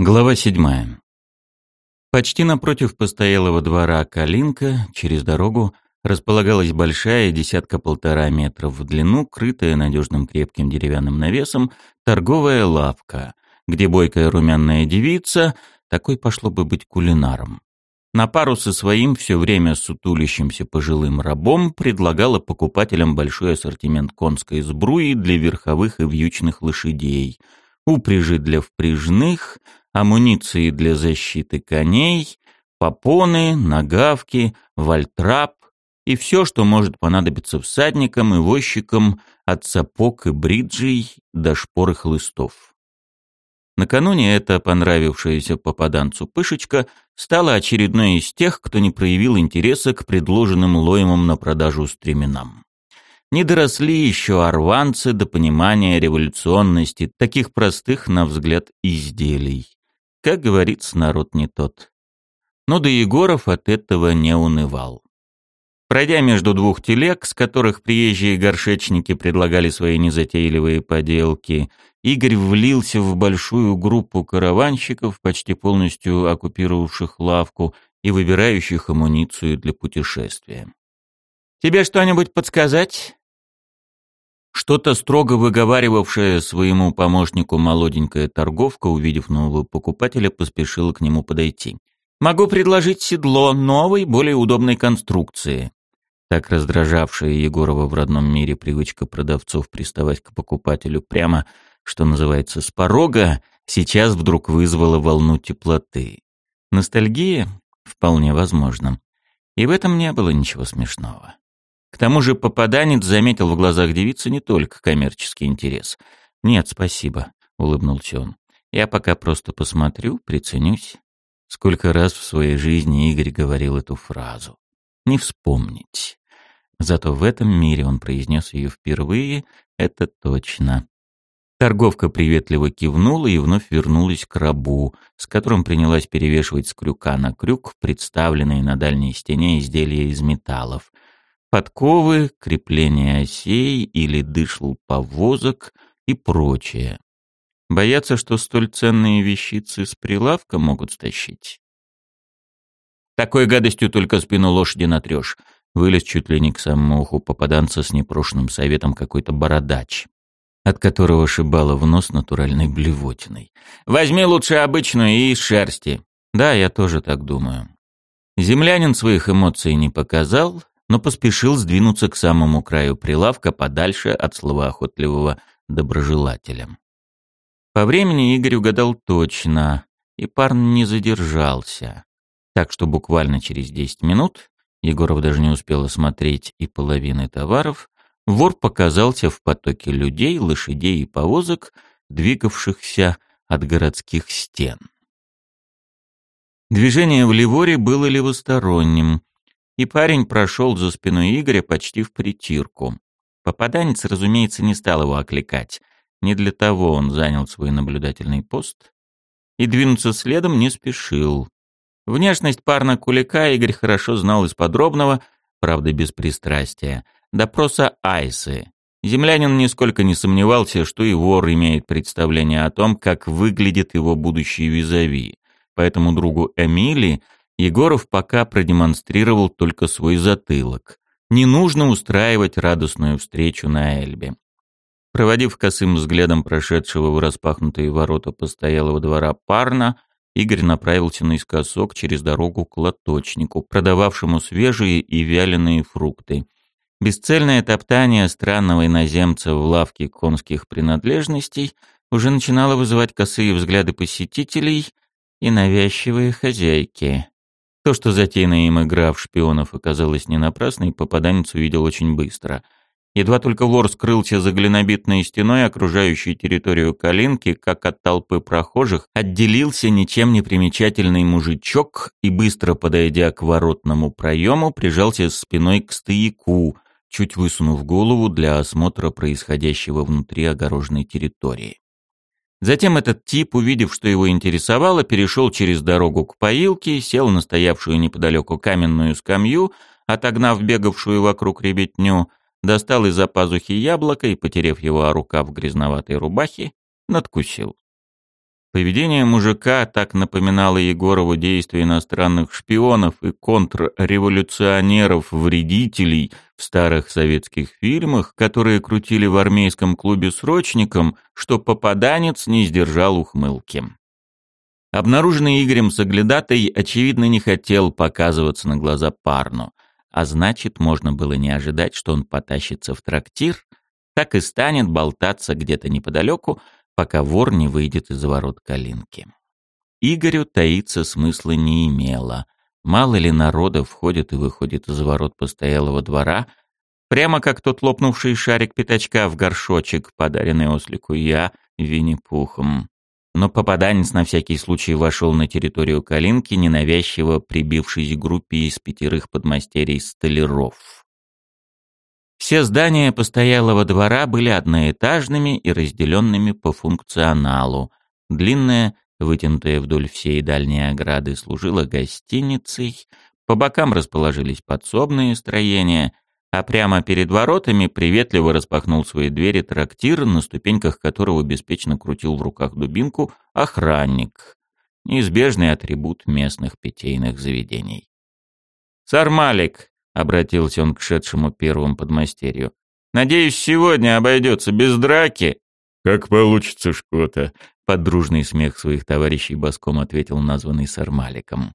Глава седьмая. Почти напротив постоялого двора Калинка, через дорогу, располагалась большая, десятка-полтора метров в длину, крытая надежным крепким деревянным навесом, торговая лавка, где бойкая румяная девица, такой пошло бы быть кулинаром. На пару со своим все время сутулящимся пожилым рабом предлагала покупателям большой ассортимент конской сбруи для верховых и вьючных лошадей, упряжи для впряжных — амуниции для защиты коней, попоны, нагавки, вальтрап и все, что может понадобиться всадникам и возчикам от сапог и бриджей до шпор и хлыстов. Накануне эта понравившаяся попаданцу пышечка стала очередной из тех, кто не проявил интереса к предложенным лоемам на продажу стременам. Не доросли еще арванцы до понимания революционности таких простых, на взгляд, изделий. Как говорится, народ не тот. Но до Егоров от этого не унывал. Пройдя между двух телег, с которых приезжие горшечники предлагали свои незатейливые поделки, Игорь влился в большую группу караванщиков, почти полностью оккупировавших лавку и выбирающих амуницию для путешествия. «Тебе что-нибудь подсказать?» Что-то строго выговаривавшая своему помощнику молоденькая торговка, увидев нового покупателя, поспешила к нему подойти. «Могу предложить седло новой, более удобной конструкции». Так раздражавшая Егорова в родном мире привычка продавцов приставать к покупателю прямо, что называется, с порога, сейчас вдруг вызвала волну теплоты. Ностальгия? Вполне возможно. И в этом не было ничего смешного. К тому же попаданец заметил в глазах девицы не только коммерческий интерес. «Нет, спасибо», — улыбнулся он. «Я пока просто посмотрю, приценюсь». Сколько раз в своей жизни Игорь говорил эту фразу. Не вспомнить. Зато в этом мире он произнес ее впервые, это точно. Торговка приветливо кивнула и вновь вернулась к рабу, с которым принялась перевешивать с крюка на крюк представленные на дальней стене изделия из металлов — подковы, крепление осей или дышл повозок и прочее. Боятся, что столь ценные вещицы с прилавка могут стащить. Такой гадостью только спину лошади натрешь. Вылез чуть ли не к самому уху попаданца с непрошенным советом какой-то бородач, от которого шибало в нос натуральной блевотиной. «Возьми лучше обычную и из шерсти». «Да, я тоже так думаю». Землянин своих эмоций не показал, но поспешил сдвинуться к самому краю прилавка подальше от словоохотливого доброжелателя. По времени Игорь угадал точно, и парн не задержался. Так что буквально через 10 минут, Егоров даже не успел осмотреть и половины товаров, вор показался в потоке людей, лошадей и повозок, двигавшихся от городских стен. Движение в Ливоре было левосторонним, и парень прошел за спиной Игоря почти в притирку. Попаданец, разумеется, не стал его окликать. Не для того он занял свой наблюдательный пост. И двинуться следом не спешил. Внешность парня Кулика Игорь хорошо знал из подробного, правда без пристрастия, допроса Айсы. Землянин нисколько не сомневался, что и вор имеет представление о том, как выглядит его будущий визави. Поэтому другу Эмили – Егоров пока продемонстрировал только свой затылок. Не нужно устраивать радостную встречу на Эльбе. Проводив косым взглядом прошедшего в распахнутые ворота постоялого двора парна, Игорь направился наискосок через дорогу к лоточнику, продававшему свежие и вяленые фрукты. Бесцельное топтание странного иноземца в лавке конских принадлежностей уже начинало вызывать косые взгляды посетителей и навязчивые хозяйки. То, что затеянная им игра в шпионов оказалась не напрасной, попаданец увидел очень быстро. Едва только вор скрылся за глинобитной стеной, окружающей территорию Калинки, как от толпы прохожих, отделился ничем не примечательный мужичок и, быстро подойдя к воротному проему, прижался спиной к стояку, чуть высунув голову для осмотра происходящего внутри огороженной территории. Затем этот тип, увидев, что его интересовало, перешел через дорогу к поилке, сел на стоявшую неподалеку каменную скамью, отогнав бегавшую вокруг ребятню, достал из-за пазухи яблоко и, потерев его о рукав грязноватой рубахи, надкусил. Поведение мужика так напоминало Егорову действия иностранных шпионов и контрреволюционеров-вредителей в старых советских фильмах, которые крутили в армейском клубе срочником, что попаданец не сдержал ухмылки. Обнаруженный Игорем соглядатай, очевидно, не хотел показываться на глаза парну, а значит, можно было не ожидать, что он потащится в трактир, так и станет болтаться где-то неподалеку, пока вор не выйдет из ворот калинки. Игорю таиться смысла не имело. Мало ли народа входит и выходит из ворот постоялого двора, прямо как тот лопнувший шарик пятачка в горшочек, подаренный ослику я Винни-Пухом. Но попаданец на всякий случай вошел на территорию Калинки, ненавязчиво прибившись к группе из пятерых подмастерий-столяров. Все здания постоялого двора были одноэтажными и разделенными по функционалу. Длинная, вытянутая вдоль всей дальней ограды, служила гостиницей, по бокам расположились подсобные строения, а прямо перед воротами приветливо распахнул свои двери трактир, на ступеньках которого беспечно крутил в руках дубинку охранник. Неизбежный атрибут местных питейных заведений. «Сармалик!» Обратился он к шедшему первому подмастерью. Надеюсь, сегодня обойдется без драки. Как получится, Шкота, под дружный смех своих товарищей боском ответил названный Сармаликом.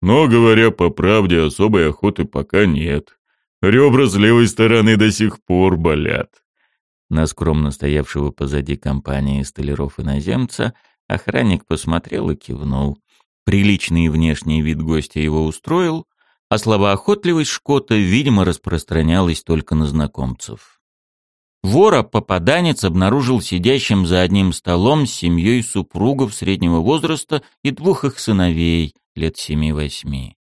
Но, говоря по правде, особой охоты пока нет. Ребра с левой стороны до сих пор болят. На скромно стоявшего позади компании столяров-иноземца охранник посмотрел и кивнул. Приличный внешний вид гостя его устроил, а словоохотливость Шкота, видимо, распространялась только на знакомцев. Вора попаданец обнаружил сидящим за одним столом с семьей супругов среднего возраста и двух их сыновей, лет семи-восьми.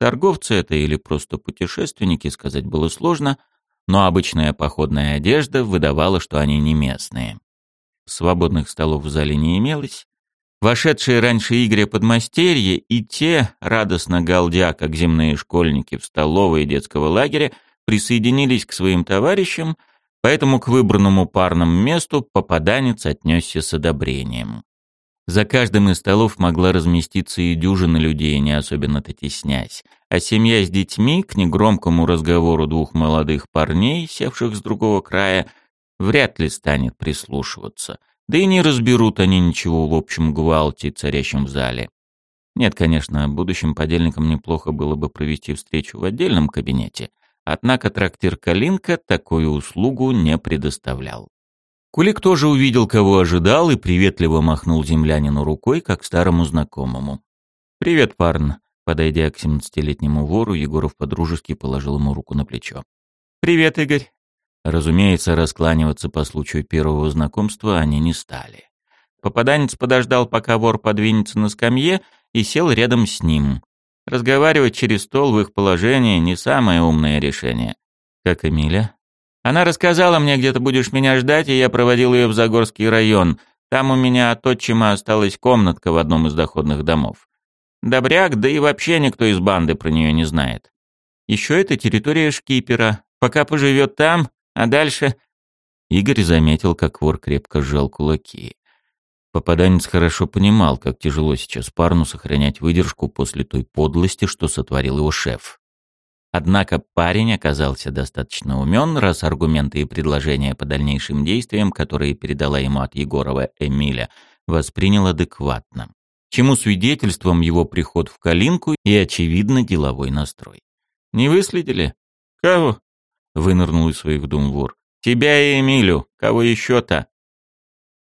Торговцы это или просто путешественники, сказать было сложно, но обычная походная одежда выдавала, что они не местные. Свободных столов в зале не имелось, Вошедшие раньше Игоря подмастерье и те, радостно галдя, как земные школьники в столовой детского лагеря, присоединились к своим товарищам, поэтому к выбранному парному месту попаданец отнесся с одобрением. За каждым из столов могла разместиться и дюжина людей, не особенно-то теснясь, а семья с детьми к негромкому разговору двух молодых парней, севших с другого края, вряд ли станет прислушиваться — да и не разберут они ничего в общем гвалте, царящем в зале. Нет, конечно, будущим подельникам неплохо было бы провести встречу в отдельном кабинете, однако трактир «Калинка» такую услугу не предоставлял. Кулик тоже увидел, кого ожидал, и приветливо махнул землянину рукой, как старому знакомому. «Привет, парн!» Подойдя к семнадцатилетнему вору, Егоров подружески положил ему руку на плечо. «Привет, Игорь!» Разумеется, раскланиваться по случаю первого знакомства они не стали. Попаданец подождал, пока вор подвинется на скамье, и сел рядом с ним. Разговаривать через стол в их положении не самое умное решение. Как Эмиля? Она рассказала мне, где ты будешь меня ждать, и я проводил ее в Загорский район. Там у меня от отчима осталась комнатка в одном из доходных домов. Добряк, да и вообще никто из банды про нее не знает. Еще это территория шкипера. Пока поживет там, а дальше... Игорь заметил, как вор крепко сжал кулаки. Попаданец хорошо понимал, как тяжело сейчас парню сохранять выдержку после той подлости, что сотворил его шеф. Однако парень оказался достаточно умен, раз аргументы и предложения по дальнейшим действиям, которые передала ему от Егорова Эмиля, воспринял адекватно. Чему свидетельством его приход в Калинку и, очевидно, деловой настрой. «Не выследили?» «Кого?» Вынырнул из своих дум вор. «Тебя и Эмилю. Кого еще-то?»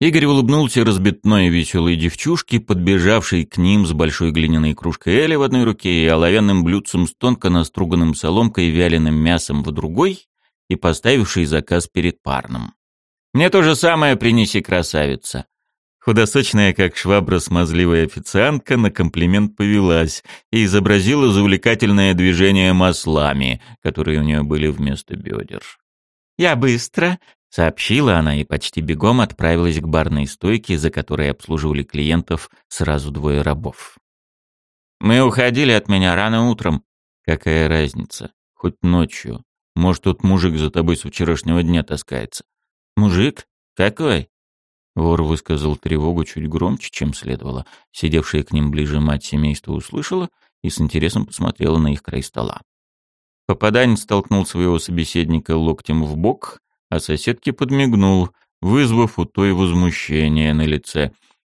Игорь улыбнулся разбитной веселой девчушке, подбежавшей к ним с большой глиняной кружкой Эли в одной руке и оловянным блюдцем с тонко наструганным соломкой и вяленым мясом в другой, и поставившей заказ перед парным. «Мне то же самое принеси, красавица!» Худосочная, как швабра смазливая официантка, на комплимент повелась и изобразила завлекательное движение маслами, которые у нее были вместо бедер. «Я быстро», — сообщила она и почти бегом отправилась к барной стойке, за которой обслуживали клиентов сразу двое рабов. «Мы уходили от меня рано утром. Какая разница? Хоть ночью. Может, тут мужик за тобой с вчерашнего дня таскается». «Мужик? Какой?» Вор высказал тревогу чуть громче, чем следовало. Сидевшая к ним ближе мать семейства услышала и с интересом посмотрела на их край стола. Попаданец столкнул своего собеседника локтем в бок, а соседке подмигнул, вызвав у той возмущение на лице.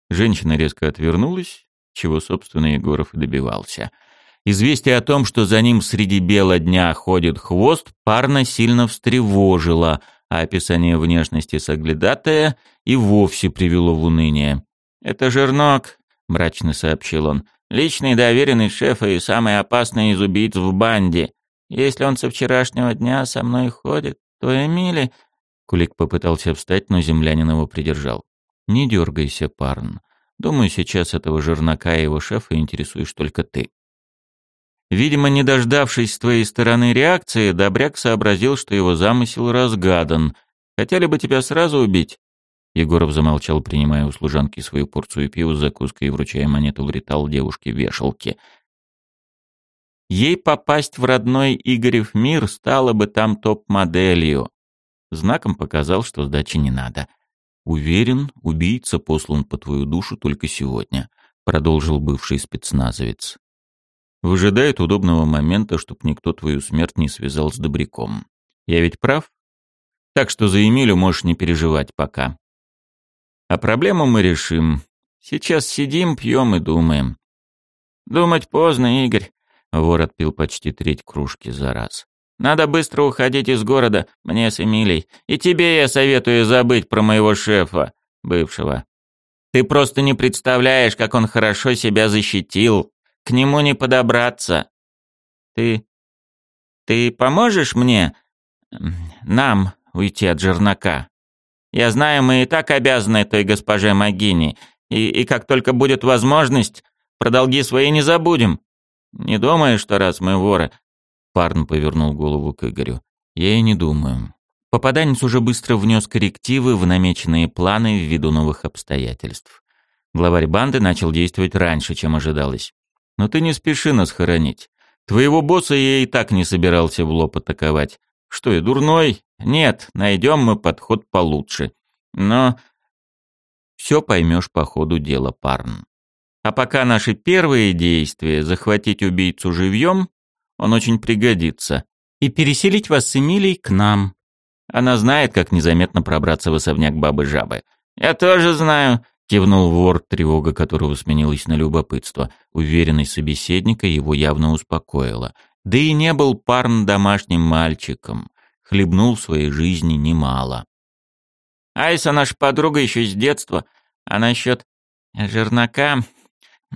Женщина резко отвернулась, чего, собственно, Егоров и добивался. Известие о том, что за ним среди бела дня ходит хвост, парно сильно встревожило, а описание внешности соглядатая и вовсе привело в уныние. «Это Жернок», — мрачно сообщил он, — «личный доверенный шефа и самый опасный из убийц в банде. Если он со вчерашнего дня со мной ходит, то Эмили...» Кулик попытался встать, но землянин его придержал. «Не дергайся, парн. Думаю, сейчас этого жернака и его шефа интересуешь только ты». Видимо, не дождавшись с твоей стороны реакции, Добряк сообразил, что его замысел разгадан. Хотели бы тебя сразу убить?» Егоров замолчал, принимая у служанки свою порцию пива с закуской и вручая монету в ритал девушке вешалке. Ей попасть в родной Игорев мир стало бы там топ-моделью. Знаком показал, что сдачи не надо. «Уверен, убийца послан по твою душу только сегодня», — продолжил бывший спецназовец. Выжидает удобного момента, чтоб никто твою смерть не связал с добряком. Я ведь прав? Так что за Эмилю можешь не переживать пока. А проблему мы решим. Сейчас сидим, пьем и думаем. Думать поздно, Игорь. Вор отпил почти треть кружки за раз. Надо быстро уходить из города, мне с Эмилией. И тебе я советую забыть про моего шефа, бывшего. Ты просто не представляешь, как он хорошо себя защитил. К нему не подобраться. Ты... ты поможешь мне... нам уйти от жернака? Я знаю, мы и так обязаны той госпоже Магини, и, и как только будет возможность, про долги свои не забудем. Не думаю, что раз мы воры...» Парн повернул голову к Игорю. «Я и не думаю». Попаданец уже быстро внес коррективы в намеченные планы ввиду новых обстоятельств. Главарь банды начал действовать раньше, чем ожидалось. Но ты не спеши нас хоронить. Твоего босса я и так не собирался в лоб атаковать. Что я, дурной? Нет, найдем мы подход получше. Но все поймешь по ходу дела, парн. А пока наши первые действия — захватить убийцу живьем, он очень пригодится. И переселить вас с Эмилией к нам. Она знает, как незаметно пробраться в особняк бабы-жабы. Я тоже знаю. Кивнул вор, тревога которого сменилась на любопытство. Уверенность собеседника его явно успокоила. Да и не был парн домашним мальчиком. Хлебнул в своей жизни немало. Айса наша подруга еще с детства. А насчет жернака...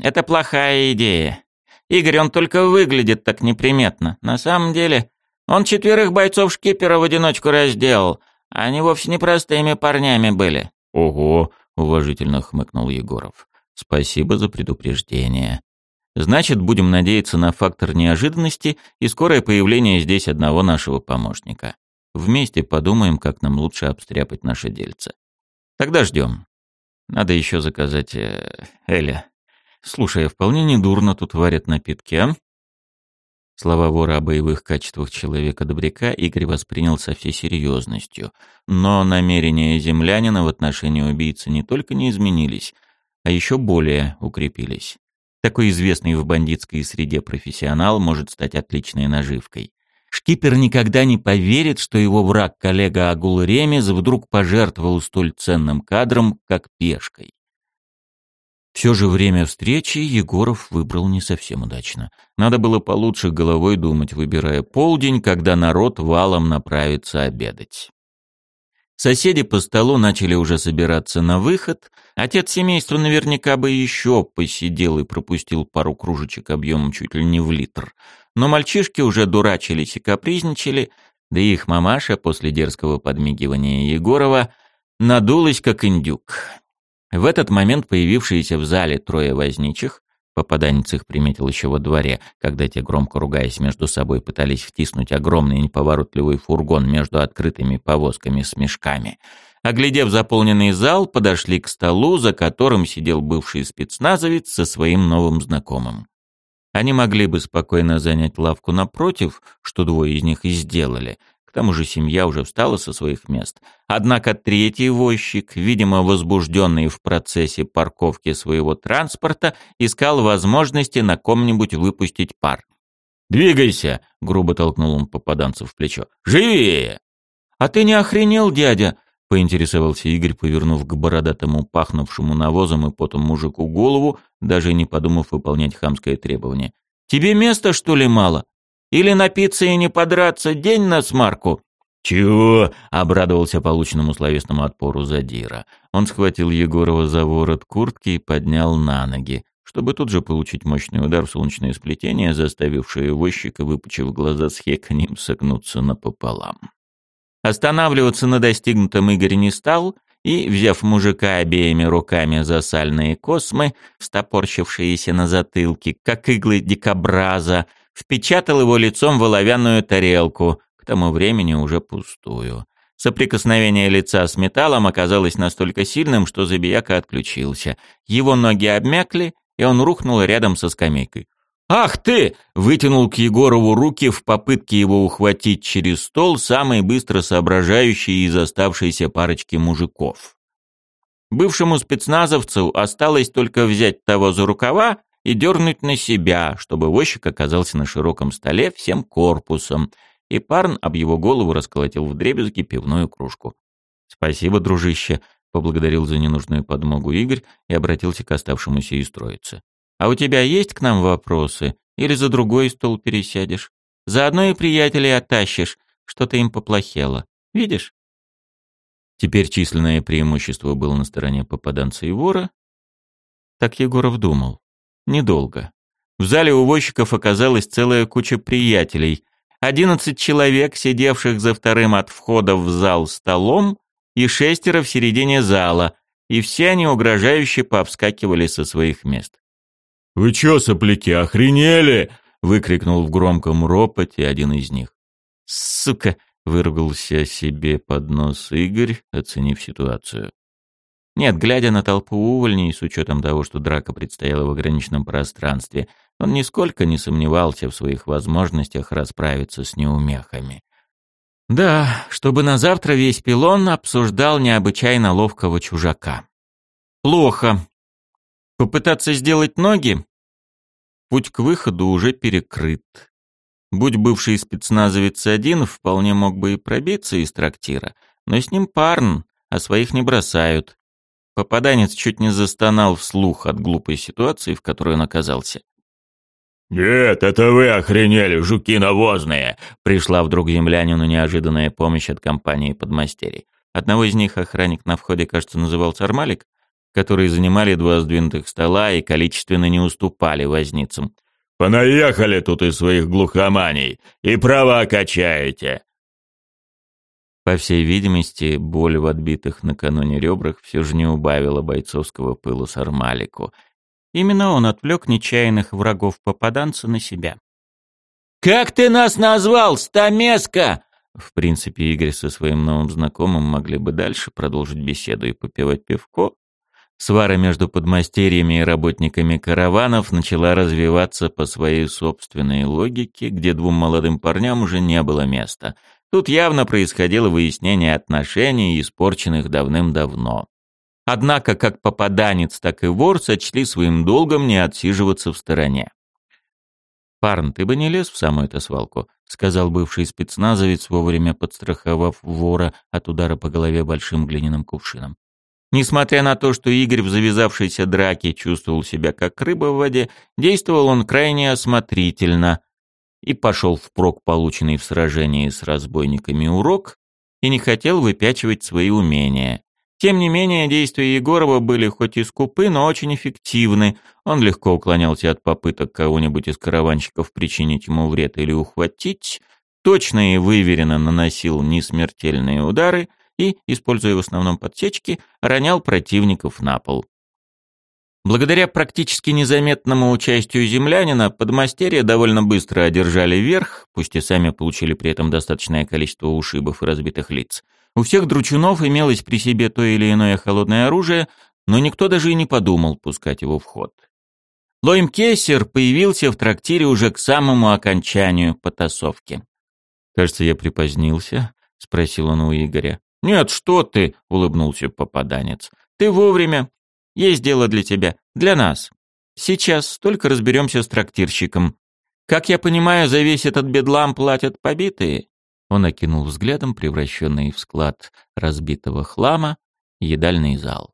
Это плохая идея. Игорь, он только выглядит так неприметно. На самом деле, он четверых бойцов шкипера в одиночку разделал. Они вовсе не простыми парнями были. Ого, уважительно хмыкнул Егоров. Спасибо за предупреждение. Значит, будем надеяться на фактор неожиданности и скорое появление здесь одного нашего помощника. Вместе подумаем, как нам лучше обстряпать наше дельце. Тогда ждем. Надо еще заказать э, Эля. Слушай, а вполне недурно тут варят напитки, а? Слова вора о боевых качествах человека-добряка Игорь воспринял со всей серьезностью. Но намерения землянина в отношении убийцы не только не изменились, а еще более укрепились. Такой известный в бандитской среде профессионал может стать отличной наживкой. Шкипер никогда не поверит, что его враг-коллега Агул Ремез вдруг пожертвовал столь ценным кадром, как пешкой. Все же время встречи Егоров выбрал не совсем удачно. Надо было получше головой думать, выбирая полдень, когда народ валом направится обедать. Соседи по столу начали уже собираться на выход. Отец семейства наверняка бы еще посидел и пропустил пару кружечек объемом чуть ли не в литр. Но мальчишки уже дурачились и капризничали, да и их мамаша после дерзкого подмигивания Егорова надулась как индюк. В этот момент появившиеся в зале трое возничих, попаданец их приметил еще во дворе, когда те, громко ругаясь между собой, пытались втиснуть огромный неповоротливый фургон между открытыми повозками с мешками. Оглядев заполненный зал, подошли к столу, за которым сидел бывший спецназовец со своим новым знакомым. Они могли бы спокойно занять лавку напротив, что двое из них и сделали, К тому же семья уже встала со своих мест. Однако третий возчик, видимо возбужденный в процессе парковки своего транспорта, искал возможности на ком-нибудь выпустить пар. «Двигайся!» — грубо толкнул он попаданца в плечо. «Живее!» «А ты не охренел, дядя?» — поинтересовался Игорь, повернув к бородатому, пахнувшему навозом и потом мужику голову, даже не подумав выполнять хамское требование. «Тебе места, что ли, мало? Или напиться и не подраться день на смарку?» «Чего?» — обрадовался полученному словесному отпору Задира. Он схватил Егорова за ворот куртки и поднял на ноги чтобы тут же получить мощный удар в солнечное сплетение, заставившее возчика, выпучив глаза с хеканьем, согнуться напополам. Останавливаться на достигнутом Игорь не стал и, взяв мужика обеими руками за сальные космы, стопорщившиеся на затылке, как иглы дикобраза, впечатал его лицом в оловянную тарелку, к тому времени уже пустую. Соприкосновение лица с металлом оказалось настолько сильным, что Забияка отключился. Его ноги обмякли, и он рухнул рядом со скамейкой. «Ах ты!» — вытянул к Егорову руки в попытке его ухватить через стол самый быстро соображающий из оставшейся парочки мужиков. Бывшему спецназовцу осталось только взять того за рукава и дернуть на себя, чтобы возчик оказался на широком столе всем корпусом, и парн об его голову расколотил в дребезги пивную кружку. «Спасибо, дружище», Поблагодарил за ненужную подмогу Игорь и обратился к оставшемуся из троицы. «А у тебя есть к нам вопросы? Или за другой стол пересядешь? Заодно и приятелей оттащишь. Что-то им поплохело. Видишь?» Теперь численное преимущество было на стороне попаданца и вора. Так Егоров думал. Недолго. В зале у возчиков оказалась целая куча приятелей. Одиннадцать человек, сидевших за вторым от входа в зал столом, и шестеро в середине зала, и все они угрожающе пообскакивали со своих мест. «Вы чё, сопляки, охренели?» — выкрикнул в громком ропоте один из них. «Сука!» — выругался себе под нос Игорь, оценив ситуацию. Нет, глядя на толпу увольней, с учетом того, что драка предстояла в ограниченном пространстве, он нисколько не сомневался в своих возможностях расправиться с неумехами. Да, чтобы на завтра весь пилон обсуждал необычайно ловкого чужака. Плохо. Попытаться сделать ноги? Путь к выходу уже перекрыт. Будь бывший спецназовец один, вполне мог бы и пробиться из трактира, но с ним парн, а своих не бросают. Попаданец чуть не застонал вслух от глупой ситуации, в которой он оказался. «Нет, это вы охренели, жуки навозные!» Пришла вдруг землянину неожиданная помощь от компании подмастерий. Одного из них охранник на входе, кажется, назывался Армалик, которые занимали два сдвинутых стола и количественно не уступали возницам. «Понаехали тут из своих глухоманий и права качаете!» По всей видимости, боль в отбитых накануне ребрах все же не убавила бойцовского пыла с Армалику — Именно он отвлек нечаянных врагов попаданца на себя. «Как ты нас назвал, стамеска?» В принципе, Игорь со своим новым знакомым могли бы дальше продолжить беседу и попивать пивко. Свара между подмастерьями и работниками караванов начала развиваться по своей собственной логике, где двум молодым парням уже не было места. Тут явно происходило выяснение отношений, испорченных давным-давно. Однако как попаданец, так и вор сочли своим долгом не отсиживаться в стороне. «Парн, ты бы не лез в самую эту свалку», — сказал бывший спецназовец, вовремя подстраховав вора от удара по голове большим глиняным кувшином. Несмотря на то, что Игорь в завязавшейся драке чувствовал себя как рыба в воде, действовал он крайне осмотрительно и пошел впрок полученный в сражении с разбойниками урок и не хотел выпячивать свои умения. Тем не менее, действия Егорова были хоть и скупы, но очень эффективны. Он легко уклонялся от попыток кого-нибудь из караванщиков причинить ему вред или ухватить, точно и выверенно наносил несмертельные удары и, используя в основном подсечки, ронял противников на пол. Благодаря практически незаметному участию землянина, подмастерья довольно быстро одержали верх, пусть и сами получили при этом достаточное количество ушибов и разбитых лиц – у всех дручунов имелось при себе то или иное холодное оружие, но никто даже и не подумал пускать его в ход. Лоим Кессер появился в трактире уже к самому окончанию потасовки. «Кажется, я припозднился», — спросил он у Игоря. «Нет, что ты!» — улыбнулся попаданец. «Ты вовремя. Есть дело для тебя. Для нас. Сейчас только разберемся с трактирщиком. Как я понимаю, за весь этот бедлам платят побитые?» Он окинул взглядом превращенный в склад разбитого хлама едальный зал.